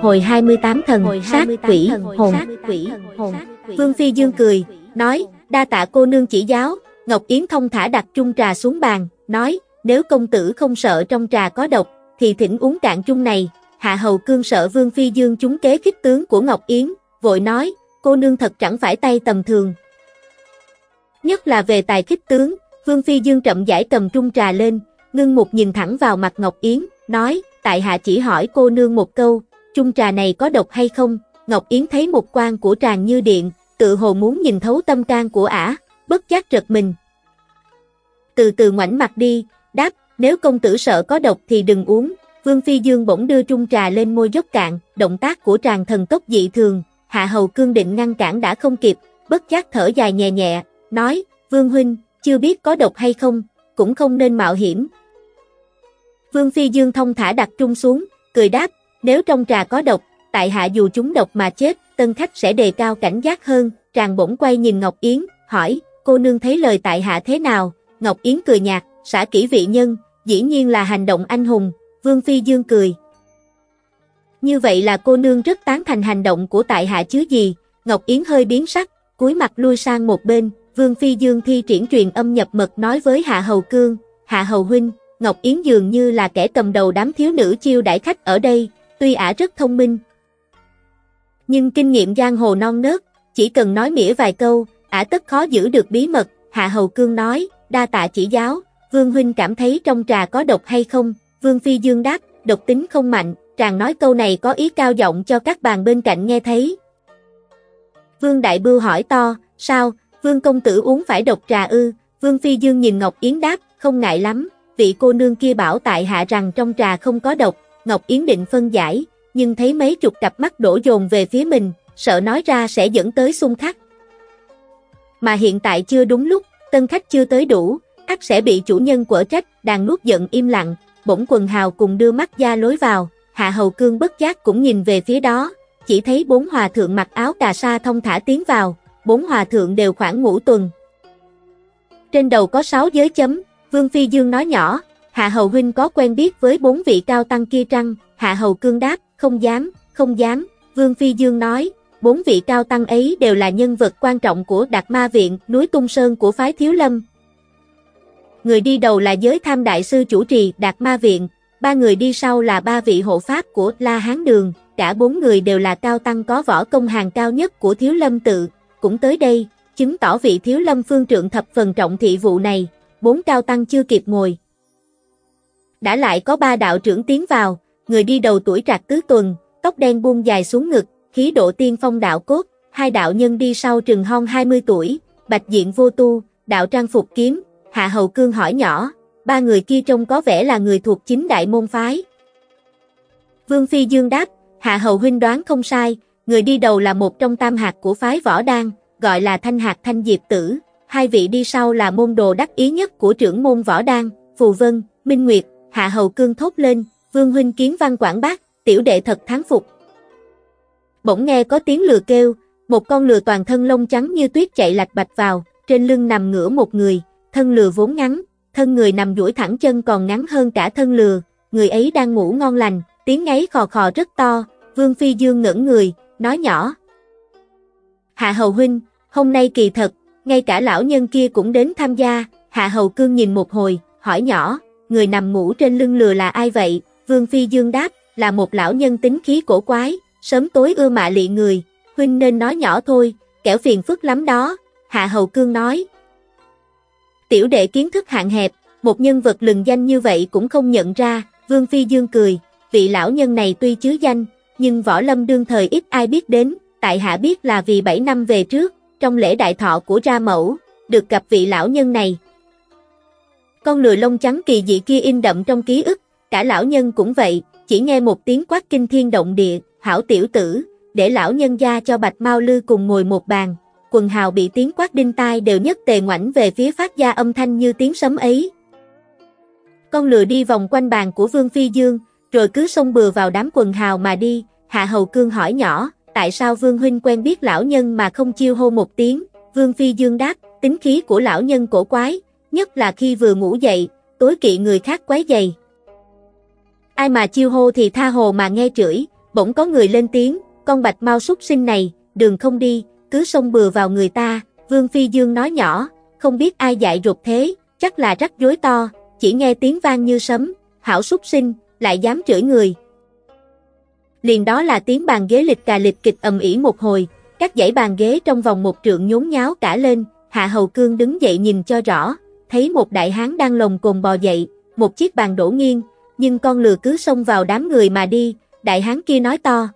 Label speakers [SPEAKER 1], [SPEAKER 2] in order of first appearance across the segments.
[SPEAKER 1] Hồi 28 thần,
[SPEAKER 2] Hồi
[SPEAKER 1] sát
[SPEAKER 2] 28
[SPEAKER 1] quỷ,
[SPEAKER 2] thần,
[SPEAKER 1] hồn,
[SPEAKER 2] sát
[SPEAKER 1] quỷ, hồn. Vương Phi Dương cười, nói, đa tạ cô nương chỉ giáo, Ngọc Yến thông thả đặt chung trà xuống bàn, nói, nếu công tử không sợ trong trà có độc, thì thỉnh uống cạn chung này, hạ hầu cương sợ Vương Phi Dương chúng kế khích tướng của Ngọc Yến, vội nói, cô nương thật chẳng phải tay tầm thường. Nhất là về tài khích tướng, Vương Phi Dương chậm giải cầm trung trà lên, ngưng một nhìn thẳng vào mặt Ngọc Yến, nói, tại hạ chỉ hỏi cô nương một câu, chung trà này có độc hay không? Ngọc Yến thấy một quan của tràng như điện, tự hồ muốn nhìn thấu tâm can của ả, bất giác trật mình. Từ từ ngoảnh mặt đi, đáp, nếu công tử sợ có độc thì đừng uống. Vương Phi Dương bỗng đưa trung trà lên môi dốc cạn, động tác của tràng thần tốc dị thường, hạ hầu cương định ngăn cản đã không kịp, bất giác thở dài nhẹ nhẹ, nói, Vương Huynh, chưa biết có độc hay không, cũng không nên mạo hiểm. Vương Phi Dương thông thả đặt trung xuống, cười đáp, nếu trong trà có độc, tại hạ dù chúng độc mà chết, tân khách sẽ đề cao cảnh giác hơn, tràng bỗng quay nhìn Ngọc Yến, hỏi, cô nương thấy lời tại hạ thế nào, Ngọc Yến cười nhạt, xả kỹ vị nhân, dĩ nhiên là hành động anh hùng, Vương Phi Dương cười. Như vậy là cô nương rất tán thành hành động của tại hạ chứ gì, Ngọc Yến hơi biến sắc, cúi mặt lui sang một bên, Vương Phi Dương thi triển truyền âm nhập mật nói với Hạ Hầu Cương, Hạ Hầu Huynh, Ngọc Yến dường như là kẻ cầm đầu đám thiếu nữ chiêu đãi khách ở đây, tuy ả rất thông minh. Nhưng kinh nghiệm giang hồ non nớt, chỉ cần nói mỉa vài câu, ả tất khó giữ được bí mật, Hạ Hầu Cương nói, đa tạ chỉ giáo, Vương Huynh cảm thấy trong trà có độc hay không, Vương Phi Dương đáp, độc tính không mạnh, tràng nói câu này có ý cao giọng cho các bàn bên cạnh nghe thấy. Vương Đại Bưu hỏi to, sao, Vương Công Tử uống phải độc trà ư, Vương Phi Dương nhìn Ngọc Yến đáp, không ngại lắm, vị cô nương kia bảo tại hạ rằng trong trà không có độc, Ngọc Yến định phân giải, nhưng thấy mấy chục cặp mắt đổ dồn về phía mình, sợ nói ra sẽ dẫn tới xung khắc. Mà hiện tại chưa đúng lúc, tân khách chưa tới đủ, ắt sẽ bị chủ nhân quở trách, đàn nuốt giận im lặng, bỗng quần hào cùng đưa mắt ra lối vào, hạ hầu cương bất giác cũng nhìn về phía đó, chỉ thấy bốn hòa thượng mặc áo cà sa thông thả tiến vào, bốn hòa thượng đều khoảng ngũ tuần. Trên đầu có sáu giới chấm, Vương Phi Dương nói nhỏ, Hạ Hầu Huynh có quen biết với bốn vị cao tăng kia trăng, Hạ Hầu Cương đáp, không dám, không dám, Vương Phi Dương nói, bốn vị cao tăng ấy đều là nhân vật quan trọng của Đạt Ma Viện, núi Tung Sơn của phái Thiếu Lâm. Người đi đầu là giới tham đại sư chủ trì Đạt Ma Viện, ba người đi sau là ba vị hộ pháp của La Hán Đường, cả bốn người đều là cao tăng có võ công hàng cao nhất của Thiếu Lâm tự, cũng tới đây, chứng tỏ vị Thiếu Lâm phương trượng thập phần trọng thị vụ này, bốn cao tăng chưa kịp ngồi. Đã lại có ba đạo trưởng tiến vào, người đi đầu tuổi trạc tứ tuần, tóc đen buông dài xuống ngực, khí độ tiên phong đạo cốt, hai đạo nhân đi sau trừng hon 20 tuổi, bạch diện vô tu, đạo trang phục kiếm, hạ hầu cương hỏi nhỏ, ba người kia trông có vẻ là người thuộc chính đại môn phái. Vương Phi Dương đáp, hạ hầu huynh đoán không sai, người đi đầu là một trong tam hạt của phái võ đan, gọi là thanh hạt thanh diệp tử, hai vị đi sau là môn đồ đắc ý nhất của trưởng môn võ đan, Phù Vân, Minh Nguyệt, Hạ Hầu Cương thốt lên, Vương Huynh kiến văn quảng bác, tiểu đệ thật thắng phục. Bỗng nghe có tiếng lừa kêu, một con lừa toàn thân lông trắng như tuyết chạy lạch bạch vào, trên lưng nằm ngửa một người, thân lừa vốn ngắn, thân người nằm duỗi thẳng chân còn ngắn hơn cả thân lừa, người ấy đang ngủ ngon lành, tiếng ngáy khò khò rất to, Vương Phi Dương ngẩn người, nói nhỏ. Hạ Hầu Huynh, hôm nay kỳ thật, ngay cả lão nhân kia cũng đến tham gia, Hạ Hầu Cương nhìn một hồi, hỏi nhỏ, người nằm ngủ trên lưng lừa là ai vậy? Vương Phi Dương đáp, là một lão nhân tính khí cổ quái, sớm tối ưa mạ lị người, huynh nên nói nhỏ thôi, kẻo phiền phức lắm đó, Hạ Hầu Cương nói. Tiểu đệ kiến thức hạn hẹp, một nhân vật lừng danh như vậy cũng không nhận ra, Vương Phi Dương cười, vị lão nhân này tuy chứ danh, nhưng võ lâm đương thời ít ai biết đến, tại hạ biết là vì 7 năm về trước, trong lễ đại thọ của ra mẫu, được gặp vị lão nhân này. Con lừa lông trắng kỳ dị kia in đậm trong ký ức, cả lão nhân cũng vậy, chỉ nghe một tiếng quát kinh thiên động địa, hảo tiểu tử, để lão nhân gia cho bạch mau lư cùng ngồi một bàn, quần hào bị tiếng quát đinh tai đều nhất tề ngoảnh về phía phát ra âm thanh như tiếng sấm ấy. Con lừa đi vòng quanh bàn của Vương Phi Dương, rồi cứ xông bừa vào đám quần hào mà đi, Hạ Hầu Cương hỏi nhỏ, tại sao Vương Huynh quen biết lão nhân mà không chiêu hô một tiếng, Vương Phi Dương đáp, tính khí của lão nhân cổ quái, nhất là khi vừa ngủ dậy, tối kỵ người khác quấy giày. Ai mà chiêu hô thì tha hồ mà nghe chửi, bỗng có người lên tiếng, con bạch mau súc sinh này, đường không đi, cứ xông bừa vào người ta, Vương Phi Dương nói nhỏ, không biết ai dạy rụt thế, chắc là rắc rối to, chỉ nghe tiếng vang như sấm, hảo súc sinh, lại dám chửi người. Liền đó là tiếng bàn ghế lịch cà lịch kịch ầm ĩ một hồi, các dãy bàn ghế trong vòng một trượng nhốn nháo cả lên, Hạ Hầu Cương đứng dậy nhìn cho rõ, thấy một đại hán đang lồng cồn bò dậy, một chiếc bàn đổ nghiêng, nhưng con lừa cứ xông vào đám người mà đi, đại hán kia nói to.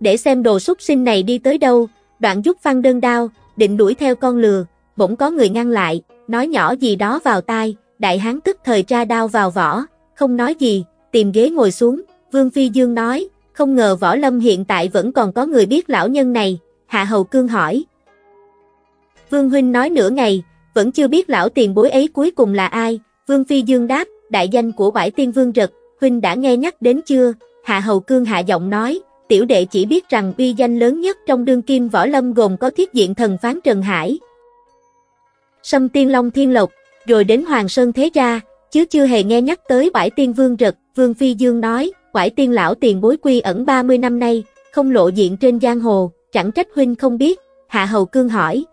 [SPEAKER 1] Để xem đồ súc sinh này đi tới đâu, đoạn rút phăng đơn đao, định đuổi theo con lừa, bỗng có người ngăn lại, nói nhỏ gì đó vào tai, đại hán tức thời tra đao vào vỏ, không nói gì, tìm ghế ngồi xuống, Vương Phi Dương nói, không ngờ võ lâm hiện tại vẫn còn có người biết lão nhân này, Hạ Hầu Cương hỏi. Vương Huynh nói nửa ngày, vẫn chưa biết lão tiền bối ấy cuối cùng là ai, Vương Phi Dương đáp, đại danh của bãi tiên vương rực, Huynh đã nghe nhắc đến chưa, Hạ Hầu Cương hạ giọng nói, tiểu đệ chỉ biết rằng uy danh lớn nhất trong đương kim võ lâm gồm có thiết diện thần phán Trần Hải. Sâm Tiên Long Thiên Lộc, rồi đến Hoàng Sơn Thế Ra, chứ chưa hề nghe nhắc tới bãi tiên vương rực, Vương Phi Dương nói, quải tiên lão tiền bối quy ẩn 30 năm nay, không lộ diện trên giang hồ, chẳng trách huynh không biết, Hạ Hầu Cương hỏi.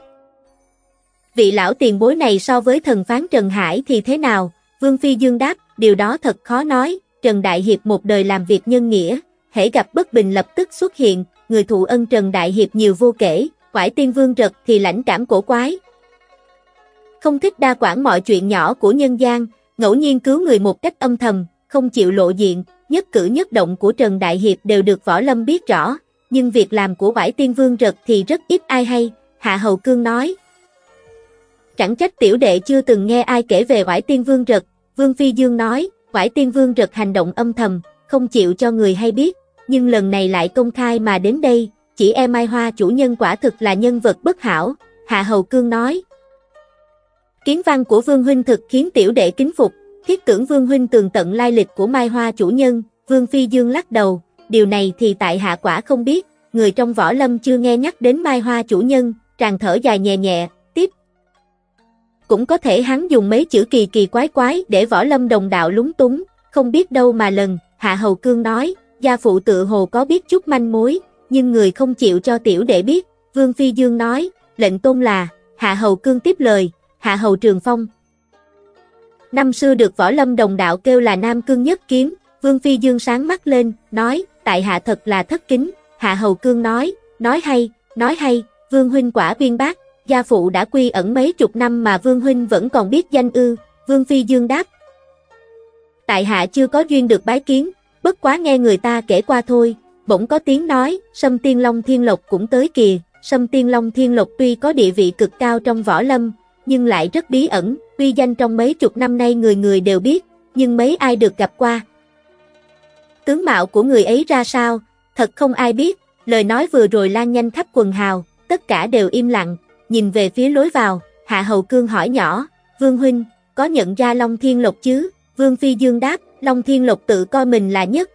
[SPEAKER 1] Vị lão tiền bối này so với thần phán Trần Hải thì thế nào? Vương Phi Dương đáp, điều đó thật khó nói, Trần Đại Hiệp một đời làm việc nhân nghĩa, hễ gặp bất bình lập tức xuất hiện, người thụ ân Trần Đại Hiệp nhiều vô kể, quải tiên vương trật thì lãnh cảm cổ quái. Không thích đa quản mọi chuyện nhỏ của nhân gian, ngẫu nhiên cứu người một cách âm thầm, không chịu lộ diện, nhất cử nhất động của Trần Đại Hiệp đều được Võ Lâm biết rõ, nhưng việc làm của quải Tiên Vương trật thì rất ít ai hay, Hạ Hầu Cương nói. Chẳng trách tiểu đệ chưa từng nghe ai kể về quải Tiên Vương Rật, Vương Phi Dương nói, quải Tiên Vương Rật hành động âm thầm, không chịu cho người hay biết, nhưng lần này lại công khai mà đến đây, chỉ e Mai Hoa chủ nhân quả thực là nhân vật bất hảo, Hạ Hầu Cương nói. Kiến văn của Vương Huynh thực khiến tiểu đệ kính phục, thiết tưởng Vương Huynh tường tận lai lịch của Mai Hoa chủ nhân, Vương Phi Dương lắc đầu, điều này thì tại hạ quả không biết, người trong võ lâm chưa nghe nhắc đến Mai Hoa chủ nhân, tràn thở dài nhẹ nhẹ. Cũng có thể hắn dùng mấy chữ kỳ kỳ quái quái để võ lâm đồng đạo lúng túng, không biết đâu mà lần, Hạ Hầu Cương nói, gia phụ tự hồ có biết chút manh mối, nhưng người không chịu cho tiểu đệ biết, Vương Phi Dương nói, lệnh tôn là, Hạ Hầu Cương tiếp lời, Hạ Hầu Trường Phong, Năm xưa được võ lâm đồng đạo kêu là Nam Cương nhất kiếm, Vương Phi Dương sáng mắt lên, nói, tại hạ thật là thất kính, Hạ Hầu Cương nói, nói hay, nói hay, Vương Huynh quả viên bác, gia phụ đã quy ẩn mấy chục năm mà Vương Huynh vẫn còn biết danh ư, Vương Phi Dương đáp. Tại hạ chưa có duyên được bái kiến, bất quá nghe người ta kể qua thôi, bỗng có tiếng nói, Sâm Tiên Long Thiên Lộc cũng tới kìa, Sâm Tiên Long Thiên Lộc tuy có địa vị cực cao trong võ lâm, nhưng lại rất bí ẩn, tuy danh trong mấy chục năm nay người người đều biết, nhưng mấy ai được gặp qua. Tướng mạo của người ấy ra sao, thật không ai biết, lời nói vừa rồi lan nhanh khắp quần hào, tất cả đều im lặng, nhìn về phía lối vào, Hạ Hầu Cương hỏi nhỏ, Vương Huynh, có nhận ra Long Thiên Lộc chứ? Vương Phi Dương đáp, Long Thiên Lộc tự coi mình là nhất.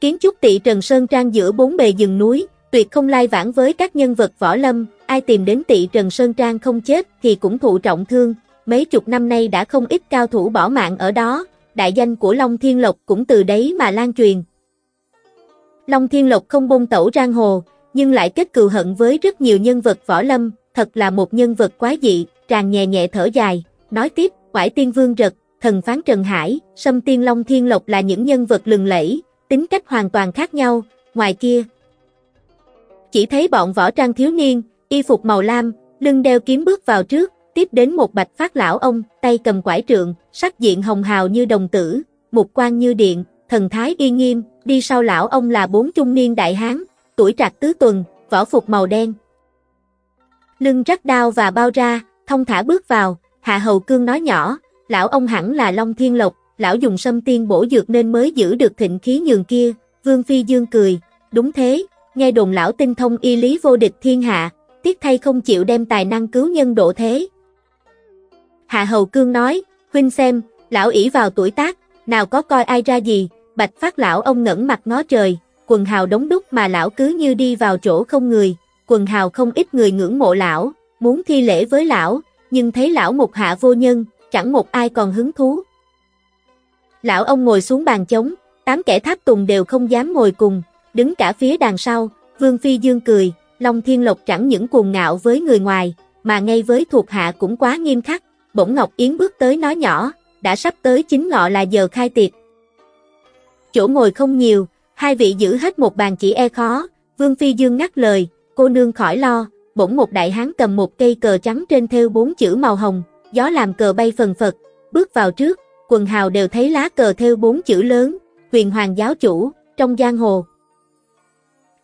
[SPEAKER 1] Kiến trúc tị Trần Sơn Trang giữa bốn bề rừng núi, tuyệt không lai vãng với các nhân vật võ lâm, ai tìm đến tị Trần Sơn Trang không chết thì cũng thụ trọng thương, mấy chục năm nay đã không ít cao thủ bỏ mạng ở đó, đại danh của Long Thiên Lộc cũng từ đấy mà lan truyền. Long Thiên Lộc không bông tẩu giang hồ, nhưng lại kết cừu hận với rất nhiều nhân vật võ lâm, thật là một nhân vật quá dị, tràn nhẹ nhẹ thở dài, nói tiếp, Quải Tiên Vương Rật, Thần Phán Trần Hải, Sâm Tiên Long Thiên Lộc là những nhân vật lừng lẫy, tính cách hoàn toàn khác nhau, ngoài kia. Chỉ thấy bọn võ trang thiếu niên, y phục màu lam, lưng đeo kiếm bước vào trước, tiếp đến một bạch phát lão ông, tay cầm quải trượng, sắc diện hồng hào như đồng tử, mục quan như điện, thần thái uy nghiêm, đi sau lão ông là bốn trung niên đại hán, tuổi trạc tứ tuần, võ phục màu đen. Lưng rắc đao và bao ra, thông thả bước vào, hạ hầu cương nói nhỏ, lão ông hẳn là Long Thiên Lộc, lão dùng sâm tiên bổ dược nên mới giữ được thịnh khí nhường kia, Vương Phi Dương cười, đúng thế, nghe đồn lão tinh thông y lý vô địch thiên hạ, tiếc thay không chịu đem tài năng cứu nhân độ thế. Hạ Hầu Cương nói, huynh xem, lão ỷ vào tuổi tác, nào có coi ai ra gì, bạch phát lão ông ngẩn mặt ngó trời, quần hào đống đúc mà lão cứ như đi vào chỗ không người, quần hào không ít người ngưỡng mộ lão, muốn thi lễ với lão, nhưng thấy lão một hạ vô nhân, chẳng một ai còn hứng thú. Lão ông ngồi xuống bàn chống, tám kẻ tháp tùng đều không dám ngồi cùng, đứng cả phía đằng sau, Vương Phi Dương cười, Long Thiên Lộc chẳng những cuồng ngạo với người ngoài, mà ngay với thuộc hạ cũng quá nghiêm khắc, bỗng Ngọc Yến bước tới nói nhỏ, đã sắp tới chính ngọ là giờ khai tiệc. Chỗ ngồi không nhiều, hai vị giữ hết một bàn chỉ e khó, Vương Phi Dương ngắt lời, cô nương khỏi lo, bỗng một đại hán cầm một cây cờ trắng trên theo bốn chữ màu hồng, gió làm cờ bay phần phật, bước vào trước, quần hào đều thấy lá cờ theo bốn chữ lớn, huyền hoàng giáo chủ, trong giang hồ.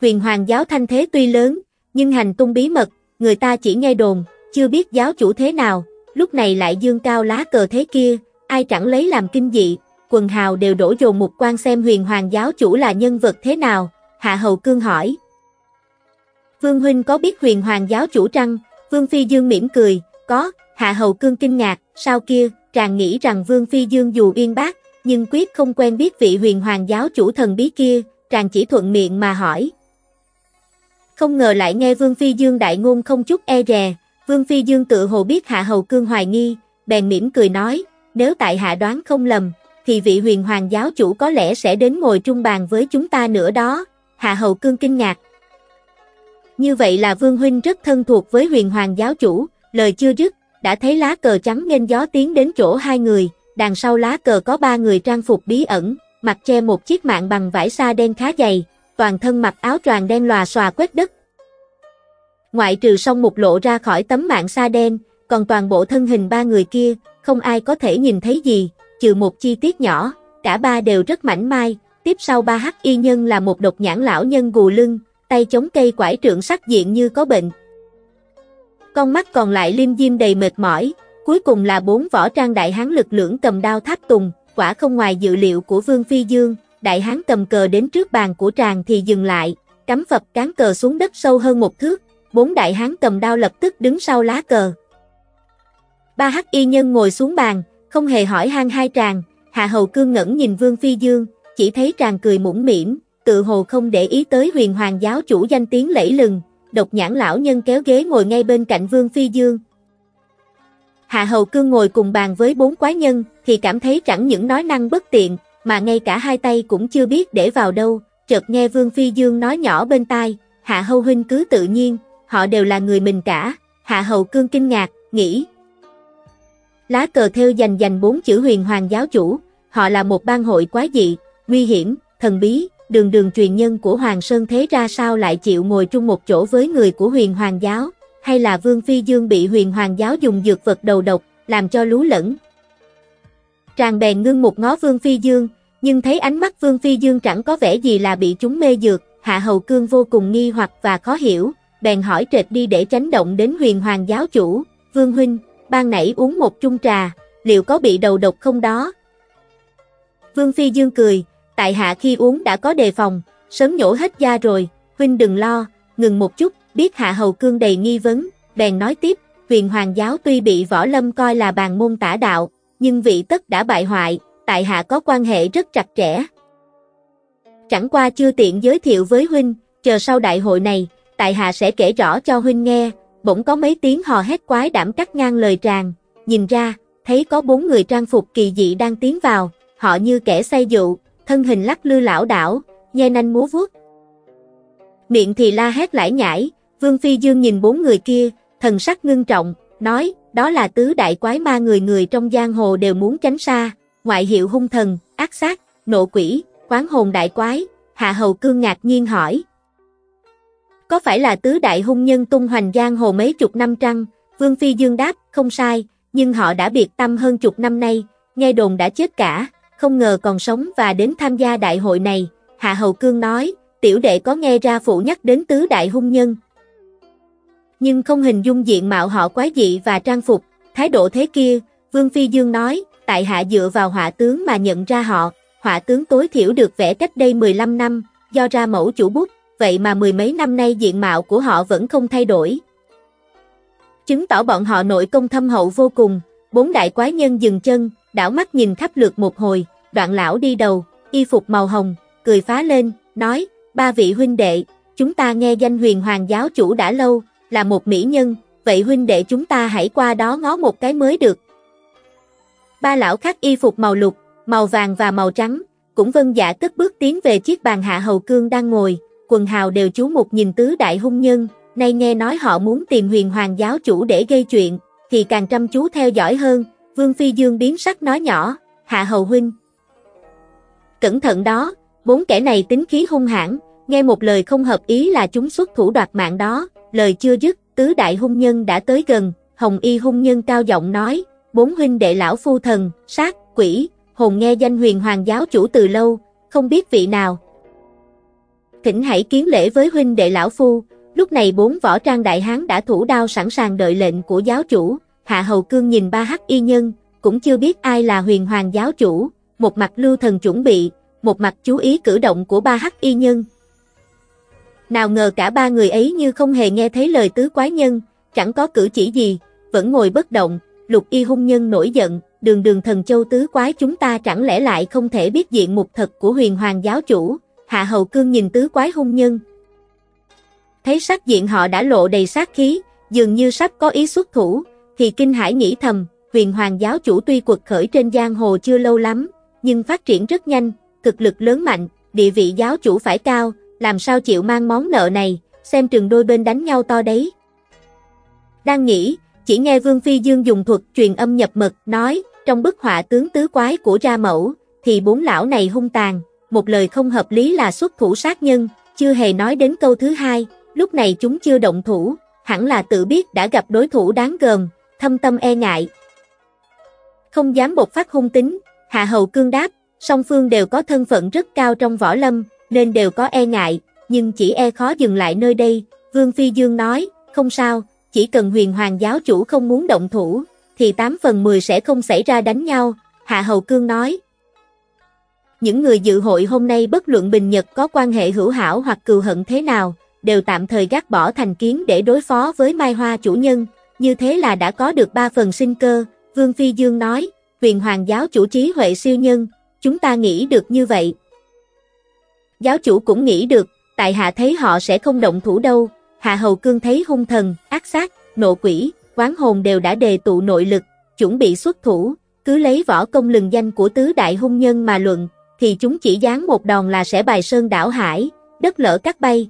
[SPEAKER 1] Huyền hoàng giáo thanh thế tuy lớn, nhưng hành tung bí mật, người ta chỉ nghe đồn, chưa biết giáo chủ thế nào, lúc này lại dương cao lá cờ thế kia, ai chẳng lấy làm kinh dị, quần hào đều đổ dồn một quan xem huyền hoàng giáo chủ là nhân vật thế nào, Hạ Hầu Cương hỏi. Vương Huynh có biết huyền hoàng giáo chủ trăng, Vương Phi Dương mỉm cười, có, Hạ Hầu Cương kinh ngạc, sao kia, chàng nghĩ rằng Vương Phi Dương dù uyên bác, nhưng quyết không quen biết vị huyền hoàng giáo chủ thần bí kia, chàng chỉ thuận miệng mà hỏi. Không ngờ lại nghe Vương Phi Dương đại ngôn không chút e rè, Vương Phi Dương tự hồ biết Hạ Hầu Cương hoài nghi, bèn mỉm cười nói, nếu tại hạ đoán không lầm, thì vị huyền hoàng giáo chủ có lẽ sẽ đến ngồi trung bàn với chúng ta nữa đó. Hạ Hầu Cương kinh ngạc. Như vậy là Vương Huynh rất thân thuộc với huyền hoàng giáo chủ, lời chưa dứt, đã thấy lá cờ trắng nên gió tiến đến chỗ hai người, đằng sau lá cờ có ba người trang phục bí ẩn, mặt che một chiếc mạng bằng vải sa đen khá dày, toàn thân mặc áo choàng đen lòa xòa quét đất. Ngoại trừ song một lộ ra khỏi tấm mạng sa đen, còn toàn bộ thân hình ba người kia, không ai có thể nhìn thấy gì, trừ một chi tiết nhỏ, cả ba đều rất mảnh mai, tiếp sau ba hắc y nhân là một độc nhãn lão nhân gù lưng, tay chống cây quải trượng sắc diện như có bệnh. Con mắt còn lại liêm diêm đầy mệt mỏi, cuối cùng là bốn võ trang đại hán lực lưỡng cầm đao tháp tùng, quả không ngoài dự liệu của Vương Phi Dương, đại hán cầm cờ đến trước bàn của tràng thì dừng lại, cắm phập cán cờ xuống đất sâu hơn một thước, bốn đại hán cầm đao lập tức đứng sau lá cờ. Ba hắc y nhân ngồi xuống bàn, không hề hỏi han hai tràng, Hạ Hầu Cương ngẩn nhìn Vương Phi Dương, chỉ thấy tràng cười mũm mỉm, tự hồ không để ý tới huyền hoàng giáo chủ danh tiếng lẫy lừng, độc nhãn lão nhân kéo ghế ngồi ngay bên cạnh Vương Phi Dương. Hạ Hầu Cương ngồi cùng bàn với bốn quái nhân, thì cảm thấy chẳng những nói năng bất tiện, mà ngay cả hai tay cũng chưa biết để vào đâu, chợt nghe Vương Phi Dương nói nhỏ bên tai, Hạ Hầu Huynh cứ tự nhiên, họ đều là người mình cả, Hạ Hầu Cương kinh ngạc, nghĩ, Lá cờ theo dành dành bốn chữ huyền hoàng giáo chủ, họ là một bang hội quá dị, nguy hiểm, thần bí, đường đường truyền nhân của Hoàng Sơn thế ra sao lại chịu ngồi chung một chỗ với người của huyền hoàng giáo, hay là Vương Phi Dương bị huyền hoàng giáo dùng dược vật đầu độc, làm cho lú lẫn. Tràng bèn ngưng một ngó Vương Phi Dương, nhưng thấy ánh mắt Vương Phi Dương chẳng có vẻ gì là bị chúng mê dược, Hạ Hầu Cương vô cùng nghi hoặc và khó hiểu, bèn hỏi trệt đi để tránh động đến huyền hoàng giáo chủ, Vương Huynh, ban nãy uống một chung trà, liệu có bị đầu độc không đó? Vương Phi Dương cười, tại hạ khi uống đã có đề phòng, sớm nhổ hết da rồi, huynh đừng lo, ngừng một chút, biết hạ hầu cương đầy nghi vấn, bèn nói tiếp, huyền hoàng giáo tuy bị võ lâm coi là bàn môn tả đạo, nhưng vị tất đã bại hoại, tại hạ có quan hệ rất chặt chẽ. Chẳng qua chưa tiện giới thiệu với huynh, chờ sau đại hội này, tại hạ sẽ kể rõ cho huynh nghe, bỗng có mấy tiếng hò hét quái đảm cắt ngang lời tràng, nhìn ra, thấy có bốn người trang phục kỳ dị đang tiến vào, họ như kẻ say dụ, thân hình lắc lư lão đảo, nhe nanh múa vuốt. Miệng thì la hét lải nhải, Vương Phi Dương nhìn bốn người kia, thần sắc ngưng trọng, nói, đó là tứ đại quái ma người người trong giang hồ đều muốn tránh xa, ngoại hiệu hung thần, ác sát, nộ quỷ, quán hồn đại quái, Hạ Hầu Cương ngạc nhiên hỏi. Có phải là tứ đại hung nhân tung hoành giang hồ mấy chục năm trăng? Vương Phi Dương đáp, không sai, nhưng họ đã biệt tâm hơn chục năm nay, nghe đồn đã chết cả, không ngờ còn sống và đến tham gia đại hội này. Hạ Hầu Cương nói, tiểu đệ có nghe ra phụ nhắc đến tứ đại hung nhân. Nhưng không hình dung diện mạo họ quái dị và trang phục, thái độ thế kia, Vương Phi Dương nói, tại hạ dựa vào họa tướng mà nhận ra họ, họa tướng tối thiểu được vẽ cách đây 15 năm, do ra mẫu chủ bút, vậy mà mười mấy năm nay diện mạo của họ vẫn không thay đổi. Chứng tỏ bọn họ nội công thâm hậu vô cùng, bốn đại quái nhân dừng chân, đảo mắt nhìn khắp lượt một hồi, đoạn lão đi đầu, y phục màu hồng, cười phá lên, nói, ba vị huynh đệ, chúng ta nghe danh huyền hoàng giáo chủ đã lâu, là một mỹ nhân, vậy huynh đệ chúng ta hãy qua đó ngó một cái mới được. Ba lão khắc y phục màu lục, màu vàng và màu trắng, cũng vân dạ cất bước tiến về chiếc bàn hạ hầu cương đang ngồi, quần hào đều chú mục nhìn tứ đại hung nhân, nay nghe nói họ muốn tìm huyền hoàng giáo chủ để gây chuyện, thì càng chăm chú theo dõi hơn, Vương Phi Dương biến sắc nói nhỏ, hạ hầu huynh. Cẩn thận đó, bốn kẻ này tính khí hung hãn, nghe một lời không hợp ý là chúng xuất thủ đoạt mạng đó, lời chưa dứt, tứ đại hung nhân đã tới gần, hồng y hung nhân cao giọng nói, bốn huynh đệ lão phu thần, sát, quỷ, hồn nghe danh huyền hoàng giáo chủ từ lâu, không biết vị nào. Thỉnh hãy kiến lễ với huynh đệ lão phu, lúc này bốn võ trang đại hán đã thủ đao sẵn sàng đợi lệnh của giáo chủ, hạ hầu cương nhìn ba hắc y nhân, cũng chưa biết ai là huyền hoàng giáo chủ, một mặt lưu thần chuẩn bị, một mặt chú ý cử động của ba hắc y nhân. Nào ngờ cả ba người ấy như không hề nghe thấy lời tứ quái nhân, chẳng có cử chỉ gì, vẫn ngồi bất động, lục y hung nhân nổi giận, đường đường thần châu tứ quái chúng ta chẳng lẽ lại không thể biết diện mục thật của huyền hoàng giáo chủ, hạ hầu cương nhìn tứ quái hung nhân. Thấy sắc diện họ đã lộ đầy sát khí, dường như sắp có ý xuất thủ, thì kinh hải nghĩ thầm, huyền hoàng giáo chủ tuy quật khởi trên giang hồ chưa lâu lắm, nhưng phát triển rất nhanh, thực lực lớn mạnh, địa vị giáo chủ phải cao, làm sao chịu mang món nợ này, xem trường đôi bên đánh nhau to đấy. Đang nghĩ, chỉ nghe Vương Phi Dương dùng thuật truyền âm nhập mật, nói, trong bức họa tướng tứ quái của ra mẫu, thì bốn lão này hung tàn, một lời không hợp lý là xuất thủ sát nhân, chưa hề nói đến câu thứ hai, lúc này chúng chưa động thủ, hẳn là tự biết đã gặp đối thủ đáng gờm, thâm tâm e ngại. Không dám bộc phát hung tính, Hạ Hầu Cương đáp, song phương đều có thân phận rất cao trong võ lâm, nên đều có e ngại, nhưng chỉ e khó dừng lại nơi đây, Vương Phi Dương nói, không sao, chỉ cần huyền hoàng giáo chủ không muốn động thủ, thì 8 phần 10 sẽ không xảy ra đánh nhau, Hạ Hầu Cương nói. Những người dự hội hôm nay bất luận Bình Nhật có quan hệ hữu hảo hoặc cừu hận thế nào, đều tạm thời gác bỏ thành kiến để đối phó với Mai Hoa chủ nhân, như thế là đã có được 3 phần sinh cơ, Vương Phi Dương nói, huyền hoàng giáo chủ trí huệ siêu nhân, chúng ta nghĩ được như vậy. Giáo chủ cũng nghĩ được, tại hạ thấy họ sẽ không động thủ đâu, hạ hầu cương thấy hung thần, ác sát, nộ quỷ, quán hồn đều đã đề tụ nội lực, chuẩn bị xuất thủ, cứ lấy võ công lừng danh của tứ đại hung nhân mà luận, thì chúng chỉ dán một đòn là sẽ bài sơn đảo hải, đất lỡ cắt bay.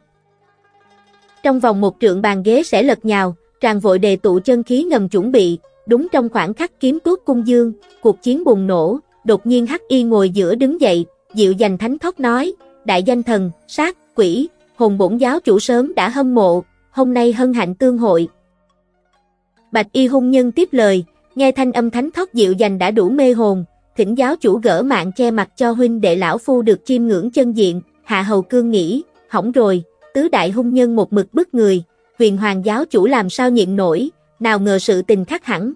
[SPEAKER 1] Trong vòng một trượng bàn ghế sẽ lật nhào, tràn vội đề tụ chân khí ngầm chuẩn bị, đúng trong khoảng khắc kiếm tuốt cung dương, cuộc chiến bùng nổ, đột nhiên hắc y ngồi giữa đứng dậy, dịu dành thánh thóc nói, đại danh thần, sát, quỷ, hồn bổn giáo chủ sớm đã hâm mộ, hôm nay hân hạnh tương hội. Bạch y hung nhân tiếp lời, nghe thanh âm thánh thóc dịu dành đã đủ mê hồn, thỉnh giáo chủ gỡ mạng che mặt cho huynh đệ lão phu được chiêm ngưỡng chân diện, hạ hầu cương nghĩ, hỏng rồi, tứ đại hung nhân một mực bức người, huyền hoàng giáo chủ làm sao nhịn nổi, nào ngờ sự tình khắc hẳn.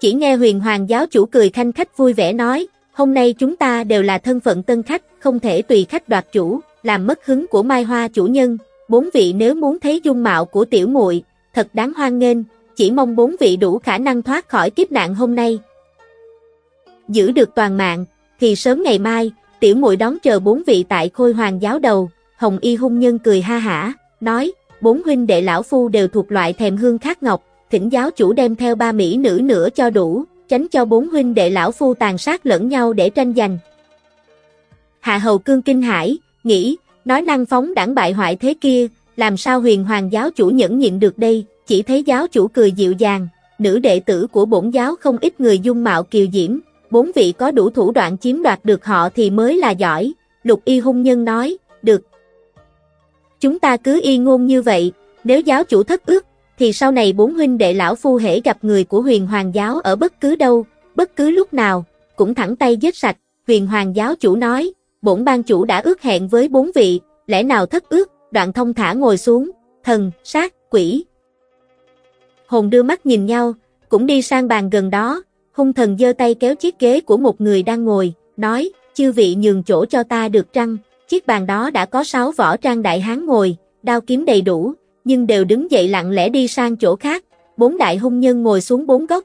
[SPEAKER 1] Chỉ nghe huyền hoàng giáo chủ cười khanh khách vui vẻ nói, hôm nay chúng ta đều là thân phận tân khách, không thể tùy khách đoạt chủ, làm mất hứng của Mai Hoa chủ nhân, bốn vị nếu muốn thấy dung mạo của tiểu muội, thật đáng hoan nghênh, chỉ mong bốn vị đủ khả năng thoát khỏi kiếp nạn hôm nay. Giữ được toàn mạng, thì sớm ngày mai, tiểu muội đón chờ bốn vị tại khôi hoàng giáo đầu, Hồng Y hung nhân cười ha hả, nói, bốn huynh đệ lão phu đều thuộc loại thèm hương khát ngọc, thỉnh giáo chủ đem theo ba mỹ nữ nữa cho đủ, tránh cho bốn huynh đệ lão phu tàn sát lẫn nhau để tranh giành. Hạ hầu cương kinh hải, nghĩ, nói năng phóng đảng bại hoại thế kia, làm sao huyền hoàng giáo chủ nhẫn nhịn được đây, chỉ thấy giáo chủ cười dịu dàng, nữ đệ tử của bổn giáo không ít người dung mạo kiều diễm, bốn vị có đủ thủ đoạn chiếm đoạt được họ thì mới là giỏi, lục y hung nhân nói, được. Chúng ta cứ y ngôn như vậy, nếu giáo chủ thất ước, thì sau này bốn huynh đệ lão phu hễ gặp người của huyền hoàng giáo ở bất cứ đâu, bất cứ lúc nào, cũng thẳng tay giết sạch, huyền hoàng giáo chủ nói, bổn ban chủ đã ước hẹn với bốn vị, lẽ nào thất ước, đoạn thông thả ngồi xuống, thần, sát, quỷ. Hồn đưa mắt nhìn nhau, cũng đi sang bàn gần đó, hung thần giơ tay kéo chiếc ghế của một người đang ngồi, nói, chư vị nhường chỗ cho ta được trăng, chiếc bàn đó đã có sáu võ trang đại hán ngồi, đao kiếm đầy đủ, nhưng đều đứng dậy lặng lẽ đi sang chỗ khác, bốn đại hung nhân ngồi xuống bốn góc.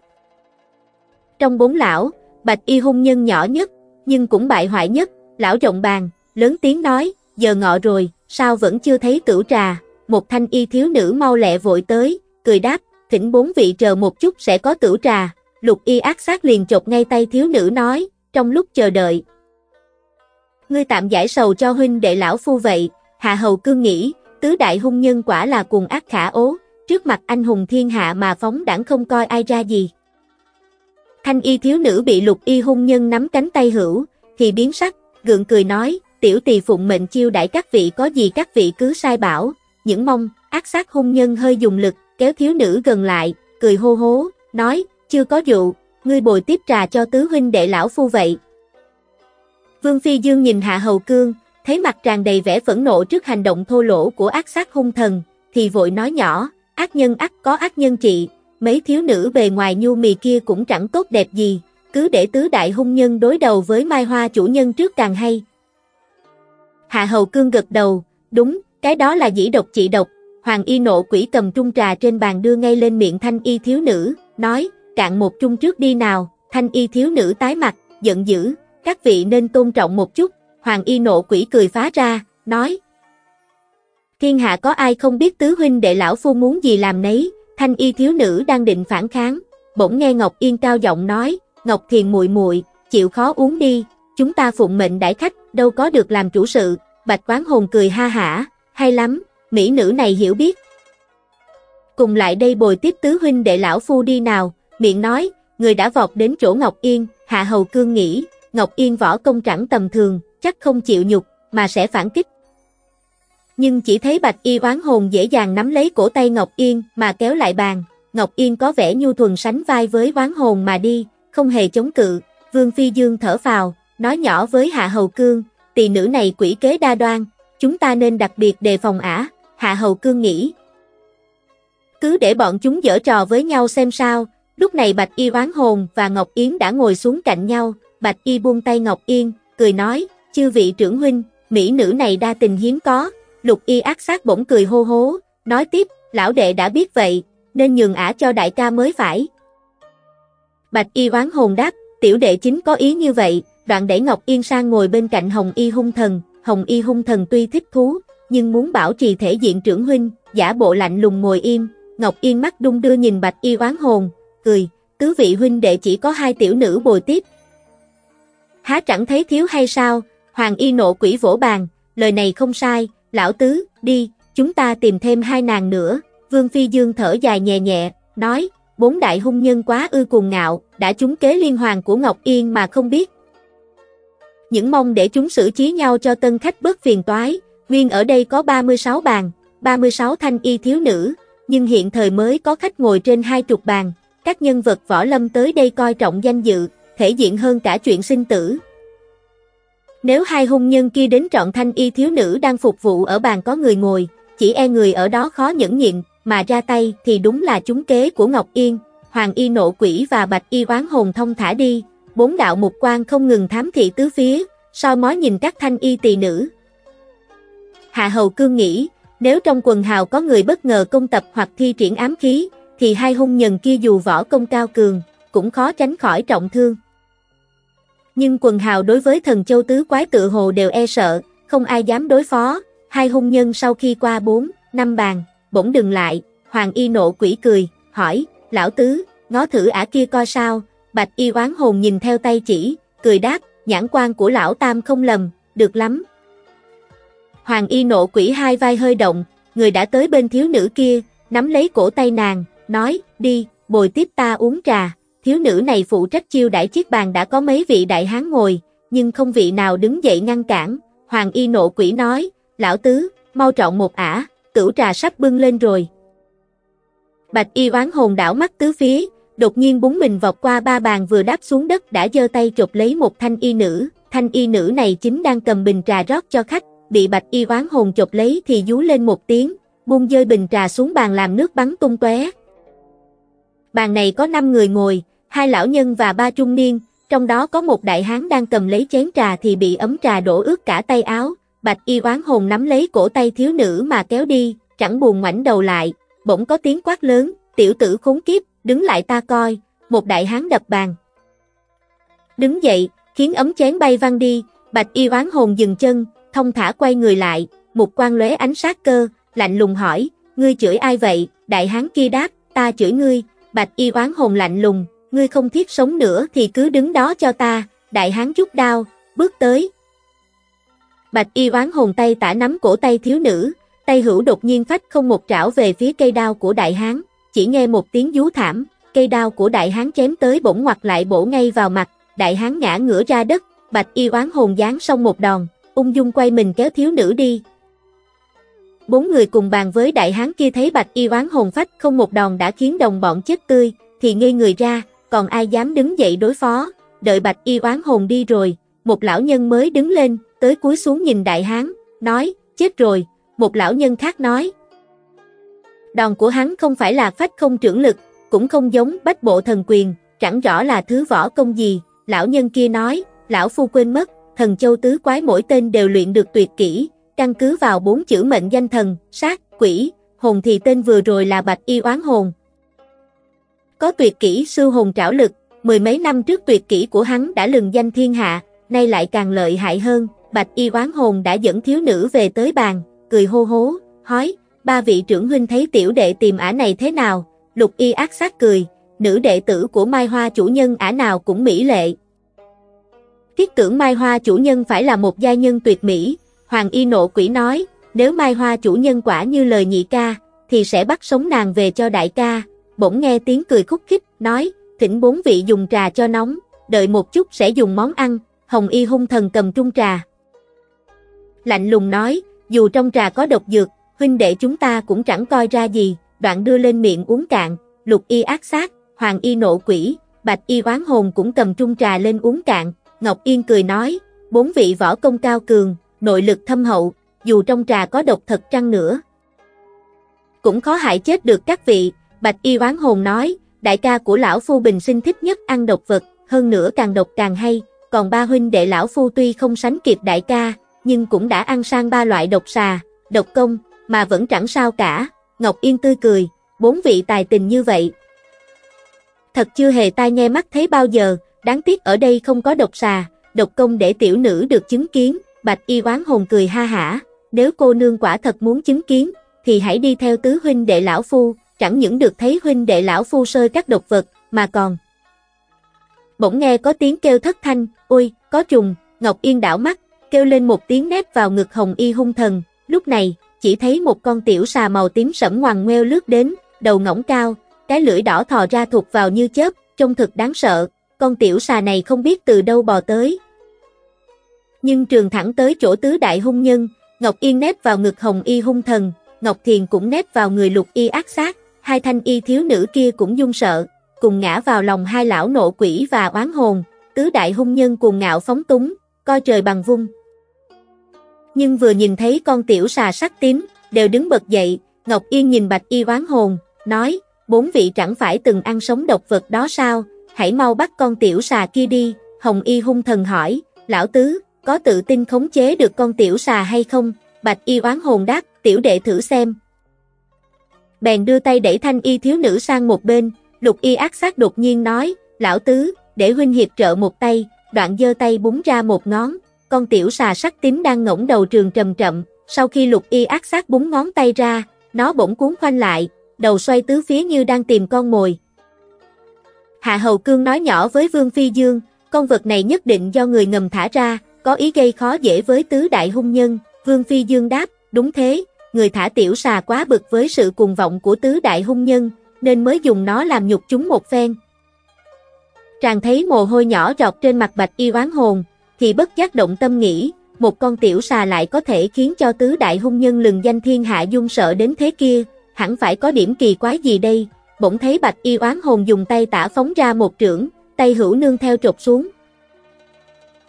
[SPEAKER 1] Trong bốn lão, bạch y hung nhân nhỏ nhất, nhưng cũng bại hoại nhất, lão rộng bàn, lớn tiếng nói, giờ ngọ rồi, sao vẫn chưa thấy tửu trà, một thanh y thiếu nữ mau lẹ vội tới, cười đáp, thỉnh bốn vị chờ một chút sẽ có tửu trà, lục y ác sát liền chộp ngay tay thiếu nữ nói, trong lúc chờ đợi. Ngươi tạm giải sầu cho huynh đệ lão phu vậy, hạ hầu cương nghĩ, tứ đại hung nhân quả là cùng ác khả ố, trước mặt anh hùng thiên hạ mà phóng đảng không coi ai ra gì. Thanh y thiếu nữ bị lục y hung nhân nắm cánh tay hữu, thì biến sắc, gượng cười nói, tiểu tỳ phụng mệnh chiêu đãi các vị có gì các vị cứ sai bảo, những mong, ác sát hung nhân hơi dùng lực, kéo thiếu nữ gần lại, cười hô hố, nói, chưa có dụ, ngươi bồi tiếp trà cho tứ huynh đệ lão phu vậy. Vương Phi Dương nhìn Hạ Hầu Cương, thấy mặt tràn đầy vẻ phẫn nộ trước hành động thô lỗ của ác sát hung thần, thì vội nói nhỏ, ác nhân ác có ác nhân trị, mấy thiếu nữ bề ngoài nhu mì kia cũng chẳng tốt đẹp gì, cứ để tứ đại hung nhân đối đầu với Mai Hoa chủ nhân trước càng hay. Hạ Hầu Cương gật đầu, đúng, cái đó là dĩ độc trị độc, Hoàng y nộ quỷ cầm trung trà trên bàn đưa ngay lên miệng thanh y thiếu nữ, nói, cạn một chung trước đi nào, thanh y thiếu nữ tái mặt, giận dữ, các vị nên tôn trọng một chút, hoàng y nộ quỷ cười phá ra, nói. Thiên hạ có ai không biết tứ huynh đệ lão phu muốn gì làm nấy, thanh y thiếu nữ đang định phản kháng, bỗng nghe Ngọc Yên cao giọng nói, Ngọc Thiền muội muội chịu khó uống đi, chúng ta phụng mệnh đãi khách, đâu có được làm chủ sự, bạch quán hồn cười ha hả, hay lắm, mỹ nữ này hiểu biết. Cùng lại đây bồi tiếp tứ huynh đệ lão phu đi nào, miệng nói, người đã vọt đến chỗ Ngọc Yên, Hạ Hầu Cương nghĩ, Ngọc Yên võ công chẳng tầm thường, chắc không chịu nhục, mà sẽ phản kích. Nhưng chỉ thấy Bạch Y oán hồn dễ dàng nắm lấy cổ tay Ngọc Yên mà kéo lại bàn, Ngọc Yên có vẻ nhu thuần sánh vai với oán hồn mà đi, không hề chống cự, Vương Phi Dương thở phào, nói nhỏ với Hạ Hầu Cương, tỷ nữ này quỷ kế đa đoan, chúng ta nên đặc biệt đề phòng ả, Hạ Hầu Cương nghĩ. Cứ để bọn chúng dở trò với nhau xem sao, lúc này Bạch Y oán hồn và Ngọc Yến đã ngồi xuống cạnh nhau, Bạch Y buông tay Ngọc Yên, cười nói, chư vị trưởng huynh, mỹ nữ này đa tình hiếm có, lục y ác sát bỗng cười hô hố, nói tiếp, lão đệ đã biết vậy, nên nhường ả cho đại ca mới phải. Bạch y oán hồn đáp, tiểu đệ chính có ý như vậy, đoạn đẩy Ngọc Yên sang ngồi bên cạnh Hồng y hung thần, Hồng y hung thần tuy thích thú, nhưng muốn bảo trì thể diện trưởng huynh, giả bộ lạnh lùng ngồi im, Ngọc Yên mắt đung đưa nhìn Bạch y oán hồn, cười, tứ vị huynh đệ chỉ có hai tiểu nữ bồi tiếp. Há chẳng thấy thiếu hay sao, Hoàng y nộ quỷ vỗ bàn, lời này không sai, lão tứ, đi, chúng ta tìm thêm hai nàng nữa, Vương Phi Dương thở dài nhẹ nhẹ, nói, bốn đại hung nhân quá ư cuồng ngạo, đã trúng kế liên hoàng của Ngọc Yên mà không biết. Những mong để chúng xử trí nhau cho tân khách bớt phiền toái, nguyên ở đây có 36 bàn, 36 thanh y thiếu nữ, nhưng hiện thời mới có khách ngồi trên hai chục bàn, các nhân vật võ lâm tới đây coi trọng danh dự, thể diện hơn cả chuyện sinh tử. Nếu hai hung nhân kia đến trọn thanh y thiếu nữ đang phục vụ ở bàn có người ngồi, chỉ e người ở đó khó nhẫn nhịn, mà ra tay thì đúng là chúng kế của Ngọc Yên, Hoàng y nộ quỷ và Bạch y oán hồn thông thả đi, bốn đạo mục quan không ngừng thám thị tứ phía, soi mói nhìn các thanh y tỳ nữ. Hạ Hầu Cương nghĩ, nếu trong quần hào có người bất ngờ công tập hoặc thi triển ám khí, thì hai hung nhân kia dù võ công cao cường, cũng khó tránh khỏi trọng thương. Nhưng quần hào đối với thần châu tứ quái tự hồ đều e sợ, không ai dám đối phó, hai hung nhân sau khi qua bốn, năm bàn, bỗng dừng lại, hoàng y nộ quỷ cười, hỏi, lão tứ, ngó thử ả kia coi sao, bạch y oán hồn nhìn theo tay chỉ, cười đáp, nhãn quan của lão tam không lầm, được lắm. Hoàng y nộ quỷ hai vai hơi động, người đã tới bên thiếu nữ kia, nắm lấy cổ tay nàng, nói, đi, bồi tiếp ta uống trà, thiếu nữ này phụ trách chiêu đãi chiếc bàn đã có mấy vị đại hán ngồi, nhưng không vị nào đứng dậy ngăn cản, Hoàng y nộ quỷ nói, lão tứ, mau trọn một ả, cửu trà sắp bưng lên rồi. Bạch y oán hồn đảo mắt tứ phía, đột nhiên búng mình vọt qua ba bàn vừa đáp xuống đất đã giơ tay chụp lấy một thanh y nữ, thanh y nữ này chính đang cầm bình trà rót cho khách, bị bạch y oán hồn chụp lấy thì rú lên một tiếng, buông rơi bình trà xuống bàn làm nước bắn tung tóe. Bàn này có 5 người ngồi, hai lão nhân và ba trung niên, trong đó có một đại hán đang cầm lấy chén trà thì bị ấm trà đổ ướt cả tay áo, bạch y oán hồn nắm lấy cổ tay thiếu nữ mà kéo đi, chẳng buồn ngoảnh đầu lại, bỗng có tiếng quát lớn, tiểu tử khốn kiếp, đứng lại ta coi, một đại hán đập bàn. Đứng dậy, khiến ấm chén bay văng đi, bạch y oán hồn dừng chân, thông thả quay người lại, một quan lóe ánh sát cơ, lạnh lùng hỏi, ngươi chửi ai vậy, đại hán kia đáp, ta chửi ngươi, bạch y oán hồn lạnh lùng, ngươi không thiết sống nữa thì cứ đứng đó cho ta, đại hán rút đao, bước tới. Bạch y oán hồn tay tả nắm cổ tay thiếu nữ, tay hữu đột nhiên phách không một trảo về phía cây đao của đại hán, chỉ nghe một tiếng rú thảm, cây đao của đại hán chém tới bổng ngoặt lại bổ ngay vào mặt, đại hán ngã ngửa ra đất, bạch y oán hồn giáng xong một đòn, ung dung quay mình kéo thiếu nữ đi. Bốn người cùng bàn với đại hán kia thấy bạch y oán hồn phách không một đòn đã khiến đồng bọn chết tươi, thì ngây người ra, còn ai dám đứng dậy đối phó, đợi bạch y oán hồn đi rồi, một lão nhân mới đứng lên, tới cúi xuống nhìn đại hán, nói, chết rồi, một lão nhân khác nói. Đòn của hắn không phải là phách không trưởng lực, cũng không giống bách bộ thần quyền, chẳng rõ là thứ võ công gì, lão nhân kia nói, lão phu quên mất, thần châu tứ quái mỗi tên đều luyện được tuyệt kỹ, căn cứ vào bốn chữ mệnh danh thần, sát, quỷ, hồn thì tên vừa rồi là bạch y oán hồn, có tuyệt kỹ sư hồn trảo lực, mười mấy năm trước tuyệt kỹ của hắn đã lừng danh thiên hạ, nay lại càng lợi hại hơn, bạch y oán hồn đã dẫn thiếu nữ về tới bàn, cười hô hố, hói, ba vị trưởng huynh thấy tiểu đệ tìm ả này thế nào, lục y ác sát cười, nữ đệ tử của Mai Hoa chủ nhân ả nào cũng mỹ lệ. Thiết tưởng Mai Hoa chủ nhân phải là một gia nhân tuyệt mỹ, Hoàng y nộ quỷ nói, nếu Mai Hoa chủ nhân quả như lời nhị ca, thì sẽ bắt sống nàng về cho đại ca, bỗng nghe tiếng cười khúc khích, nói, thỉnh bốn vị dùng trà cho nóng, đợi một chút sẽ dùng món ăn, hồng y hung thần cầm trung trà. Lạnh lùng nói, dù trong trà có độc dược, huynh đệ chúng ta cũng chẳng coi ra gì, đoạn đưa lên miệng uống cạn, lục y ác sát, hoàng y nộ quỷ, bạch y oán hồn cũng cầm trung trà lên uống cạn, Ngọc Yên cười nói, bốn vị võ công cao cường, nội lực thâm hậu, dù trong trà có độc thật trăng nữa. Cũng khó hại chết được các vị, Bạch y oán hồn nói, đại ca của lão phu bình sinh thích nhất ăn độc vật, hơn nữa càng độc càng hay, còn ba huynh đệ lão phu tuy không sánh kịp đại ca, nhưng cũng đã ăn sang ba loại độc xà, độc công, mà vẫn chẳng sao cả. Ngọc Yên tươi cười, bốn vị tài tình như vậy. Thật chưa hề tai nghe mắt thấy bao giờ, đáng tiếc ở đây không có độc xà, độc công để tiểu nữ được chứng kiến, bạch y oán hồn cười ha hả, nếu cô nương quả thật muốn chứng kiến, thì hãy đi theo tứ huynh đệ lão phu, chẳng những được thấy huynh đệ lão phu sơi các độc vật, mà còn. Bỗng nghe có tiếng kêu thất thanh, ôi, có trùng, Ngọc Yên đảo mắt, kêu lên một tiếng nép vào ngực hồng y hung thần, lúc này, chỉ thấy một con tiểu xà màu tím sẫm ngoằn ngoeo lướt đến, đầu ngỗng cao, cái lưỡi đỏ thò ra thuộc vào như chớp, trông thực đáng sợ, con tiểu xà này không biết từ đâu bò tới. Nhưng trường thẳng tới chỗ tứ đại hung nhân, Ngọc Yên nép vào ngực hồng y hung thần, Ngọc Thiền cũng nép vào người lục y ác sát, hai thanh y thiếu nữ kia cũng dung sợ, cùng ngã vào lòng hai lão nộ quỷ và oán hồn, tứ đại hung nhân cuồng ngạo phóng túng, coi trời bằng vung. Nhưng vừa nhìn thấy con tiểu xà sắc tím, đều đứng bật dậy, Ngọc Yên nhìn bạch y oán hồn, nói, bốn vị chẳng phải từng ăn sống độc vật đó sao, hãy mau bắt con tiểu xà kia đi, hồng y hung thần hỏi, lão tứ, có tự tin khống chế được con tiểu xà hay không, bạch y oán hồn đáp, tiểu đệ thử xem, bèn đưa tay đẩy thanh y thiếu nữ sang một bên, lục y ác sát đột nhiên nói, lão tứ, để huynh hiệp trợ một tay, đoạn giơ tay búng ra một ngón, con tiểu xà sắc tím đang ngỗng đầu trường trầm trậm, sau khi lục y ác sát búng ngón tay ra, nó bỗng cuốn khoanh lại, đầu xoay tứ phía như đang tìm con mồi. Hạ Hầu Cương nói nhỏ với Vương Phi Dương, con vật này nhất định do người ngầm thả ra, có ý gây khó dễ với tứ đại hung nhân, Vương Phi Dương đáp, đúng thế, người thả tiểu xà quá bực với sự cuồng vọng của tứ đại hung nhân, nên mới dùng nó làm nhục chúng một phen. Tràng thấy mồ hôi nhỏ rọt trên mặt bạch y oán hồn, thì bất giác động tâm nghĩ, một con tiểu xà lại có thể khiến cho tứ đại hung nhân lừng danh thiên hạ dung sợ đến thế kia, hẳn phải có điểm kỳ quái gì đây, bỗng thấy bạch y oán hồn dùng tay tả phóng ra một trưởng, tay hữu nương theo trột xuống.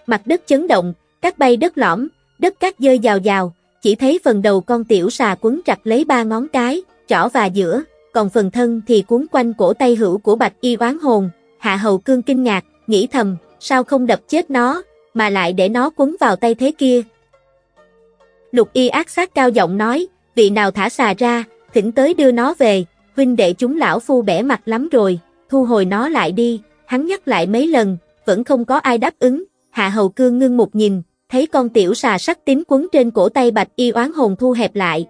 [SPEAKER 1] Mặt đất chấn động, các bay đất lõm, đất cát dơi dào dào, chỉ thấy phần đầu con tiểu xà quấn chặt lấy ba ngón cái, trỏ và giữa, còn phần thân thì cuốn quanh cổ tay hữu của bạch y oán hồn, hạ hầu cương kinh ngạc, nghĩ thầm, sao không đập chết nó, mà lại để nó quấn vào tay thế kia. Lục y ác sát cao giọng nói, vị nào thả xà ra, thỉnh tới đưa nó về, huynh đệ chúng lão phu bẻ mặt lắm rồi, thu hồi nó lại đi, hắn nhắc lại mấy lần, vẫn không có ai đáp ứng, hạ hầu cương ngưng một nhìn, thấy con tiểu xà sắc tím quấn trên cổ tay bạch y oán hồn thu hẹp lại.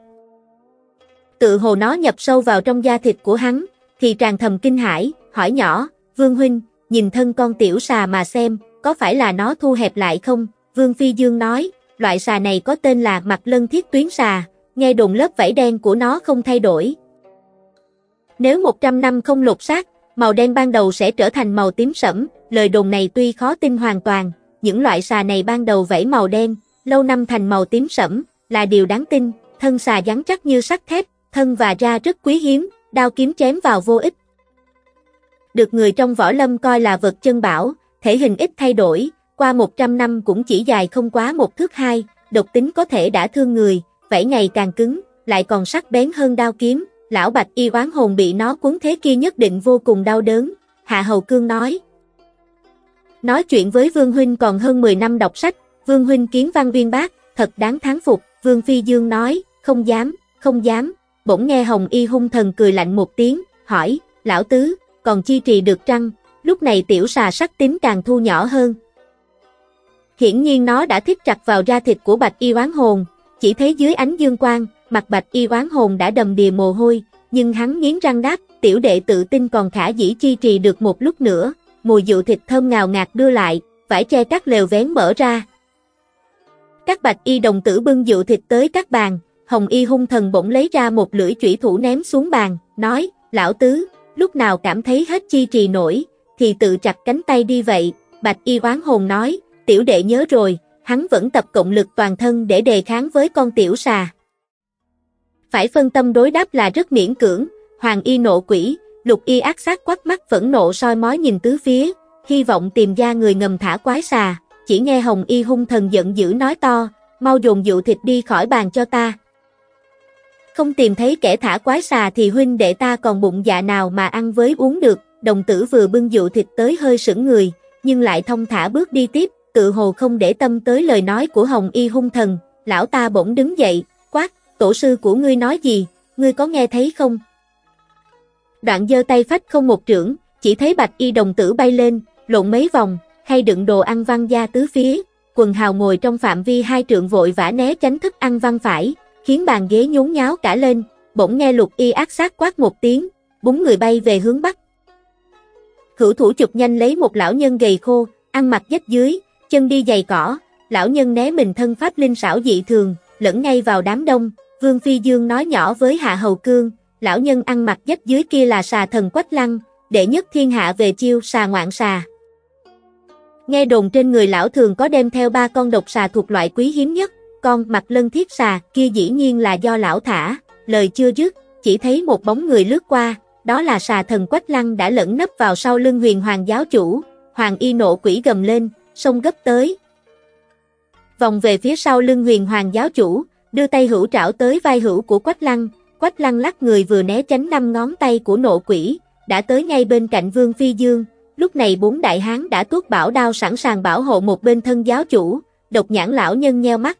[SPEAKER 1] Tự hồ nó nhập sâu vào trong da thịt của hắn, thì tràn thầm kinh hãi, hỏi nhỏ, Vương Huynh, nhìn thân con tiểu xà mà xem, có phải là nó thu hẹp lại không? Vương Phi Dương nói, loại xà này có tên là mặt lân thiết tuyến xà, nghe đồn lớp vảy đen của nó không thay đổi. Nếu 100 năm không lột xác, màu đen ban đầu sẽ trở thành màu tím sẫm, lời đồn này tuy khó tin hoàn toàn, những loại xà này ban đầu vảy màu đen, lâu năm thành màu tím sẫm, là điều đáng tin, thân xà rắn chắc như sắt thép, thân và da rất quý hiếm, đao kiếm chém vào vô ích. Được người trong võ lâm coi là vật chân bảo, thể hình ít thay đổi, qua 100 năm cũng chỉ dài không quá một thước hai, độc tính có thể đã thương người, vảy ngày càng cứng, lại còn sắc bén hơn đao kiếm, lão bạch y oán hồn bị nó cuốn thế kia nhất định vô cùng đau đớn, Hạ Hầu Cương nói. Nói chuyện với Vương Huynh còn hơn 10 năm đọc sách, Vương Huynh kiến văn viên bác, thật đáng thán phục, Vương Phi Dương nói, không dám, không dám, bỗng nghe Hồng Y hung thần cười lạnh một tiếng, hỏi, lão tứ, còn chi trì được trăng, lúc này tiểu xà sắc tím càng thu nhỏ hơn. Hiển nhiên nó đã thiết chặt vào da thịt của bạch y oán hồn, chỉ thấy dưới ánh dương quang, mặt bạch y oán hồn đã đầm đìa mồ hôi, nhưng hắn nghiến răng đáp, tiểu đệ tự tin còn khả dĩ chi trì được một lúc nữa, mùi dụ thịt thơm ngào ngạt đưa lại, vải che các lều vén mở ra. Các bạch y đồng tử bưng dụ thịt tới các bàn, hồng y hung thần bỗng lấy ra một lưỡi chủy thủ ném xuống bàn, nói, lão tứ, lúc nào cảm thấy hết chi trì nổi, thì tự chặt cánh tay đi vậy, bạch y oán hồn nói, tiểu đệ nhớ rồi, hắn vẫn tập cộng lực toàn thân để đề kháng với con tiểu xà. Phải phân tâm đối đáp là rất miễn cưỡng, hoàng y nộ quỷ, lục y ác sát quát mắt vẫn nộ soi mói nhìn tứ phía, hy vọng tìm ra người ngầm thả quái xà, chỉ nghe hồng y hung thần giận dữ nói to, mau dồn dụ thịt đi khỏi bàn cho ta. Không tìm thấy kẻ thả quái xà thì huynh đệ ta còn bụng dạ nào mà ăn với uống được, đồng tử vừa bưng dụ thịt tới hơi sững người, nhưng lại thông thả bước đi tiếp, tự hồ không để tâm tới lời nói của Hồng Y hung thần, lão ta bỗng đứng dậy, quát, tổ sư của ngươi nói gì, ngươi có nghe thấy không? Đoạn giơ tay phách không một trưởng, chỉ thấy bạch y đồng tử bay lên, lộn mấy vòng, hay đựng đồ ăn văng ra tứ phía, quần hào ngồi trong phạm vi hai trượng vội vã né tránh thức ăn văng phải, khiến bàn ghế nhốn nháo cả lên, bỗng nghe lục y ác sát quát một tiếng, búng người bay về hướng bắc. Hữu thủ chụp nhanh lấy một lão nhân gầy khô, ăn mặc dách dưới, chân đi giày cỏ, lão nhân né mình thân pháp linh xảo dị thường, lẫn ngay vào đám đông, Vương Phi Dương nói nhỏ với Hạ Hầu Cương, lão nhân ăn mặc dách dưới kia là xà thần Quách Lăng, đệ nhất thiên hạ về chiêu xà ngoạn xà. Nghe đồn trên người lão thường có đem theo ba con độc xà thuộc loại quý hiếm nhất, con mặt lân thiết xà kia dĩ nhiên là do lão thả, lời chưa dứt, chỉ thấy một bóng người lướt qua, đó là xà thần Quách Lăng đã lẫn nấp vào sau lưng huyền hoàng giáo chủ, hoàng y nộ quỷ gầm lên, xông gấp tới. Vòng về phía sau lưng huyền hoàng giáo chủ, đưa tay hữu trảo tới vai hữu của Quách Lăng, Quách Lăng lắc người vừa né tránh năm ngón tay của nộ quỷ, đã tới ngay bên cạnh Vương Phi Dương, lúc này bốn đại hán đã tuốt bảo đao sẵn sàng bảo hộ một bên thân giáo chủ, độc nhãn lão nhân nheo mắt.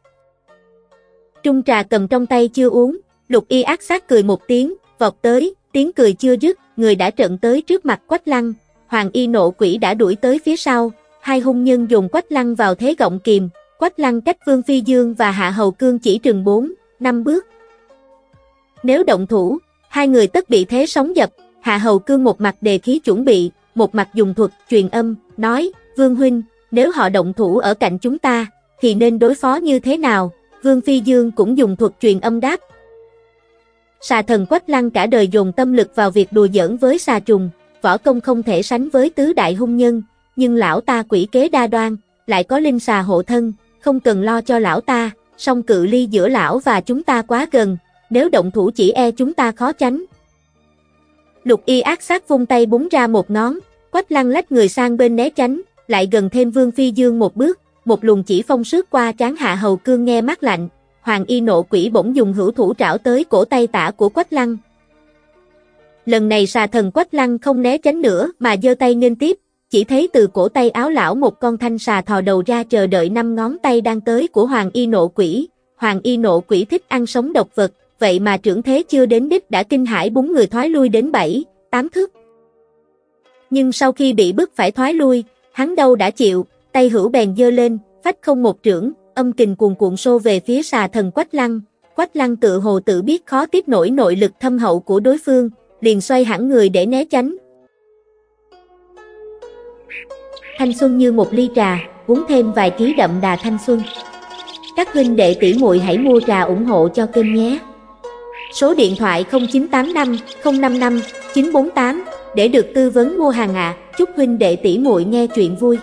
[SPEAKER 1] Trung trà cầm trong tay chưa uống, lục y ác sát cười một tiếng, vọt tới, tiếng cười chưa dứt, người đã trận tới trước mặt Quách Lăng, Hoàng y nộ quỷ đã đuổi tới phía sau, hai hung nhân dùng Quách Lăng vào thế gọng kìm, Quách Lăng cách Vương Phi Dương và Hạ Hầu Cương chỉ trừng 4, 5 bước. Nếu động thủ, hai người tất bị thế sóng dập, Hạ Hầu Cương một mặt đề khí chuẩn bị, một mặt dùng thuật truyền âm, nói, Vương Huynh, nếu họ động thủ ở cạnh chúng ta, thì nên đối phó như thế nào? Vương Phi Dương cũng dùng thuật truyền âm đáp. xà thần Quách Lăng cả đời dồn tâm lực vào việc đùa giỡn với xà trùng, võ công không thể sánh với tứ đại hung nhân, nhưng lão ta quỷ kế đa đoan, lại có linh xà hộ thân, không cần lo cho lão ta, song cự ly giữa lão và chúng ta quá gần, nếu động thủ chỉ e chúng ta khó tránh. Lục y ác sát vung tay búng ra một ngón, quách lăng lách người sang bên né tránh, lại gần thêm vương phi dương một bước, một luồng chỉ phong sướt qua trán hạ hầu cương nghe mát lạnh, hoàng y nộ quỷ bỗng dùng hữu thủ trảo tới cổ tay tả của quách lăng. Lần này xà thần quách lăng không né tránh nữa mà giơ tay nghênh tiếp, chỉ thấy từ cổ tay áo lão một con thanh xà thò đầu ra chờ đợi năm ngón tay đang tới của hoàng y nộ quỷ, hoàng y nộ quỷ thích ăn sống độc vật, vậy mà trưởng thế chưa đến đích đã kinh hãi bốn người thoái lui đến bảy, tám thước. Nhưng sau khi bị bức phải thoái lui, hắn đâu đã chịu, tay hữu bèn dơ lên, phách không một trưởng, âm kình cuồn cuộn xô về phía xà thần Quách Lăng. Quách Lăng tự hồ tự biết khó tiếp nổi nội lực thâm hậu của đối phương, liền xoay hẳn người để né tránh. Thanh xuân như một ly trà, uống thêm vài ký đậm đà thanh xuân. Các huynh đệ tỷ muội hãy mua trà ủng hộ cho kênh nhé. Số điện thoại 0985 055 948 để được tư vấn mua hàng ạ. À. Chúc huynh đệ tỷ muội nghe chuyện vui.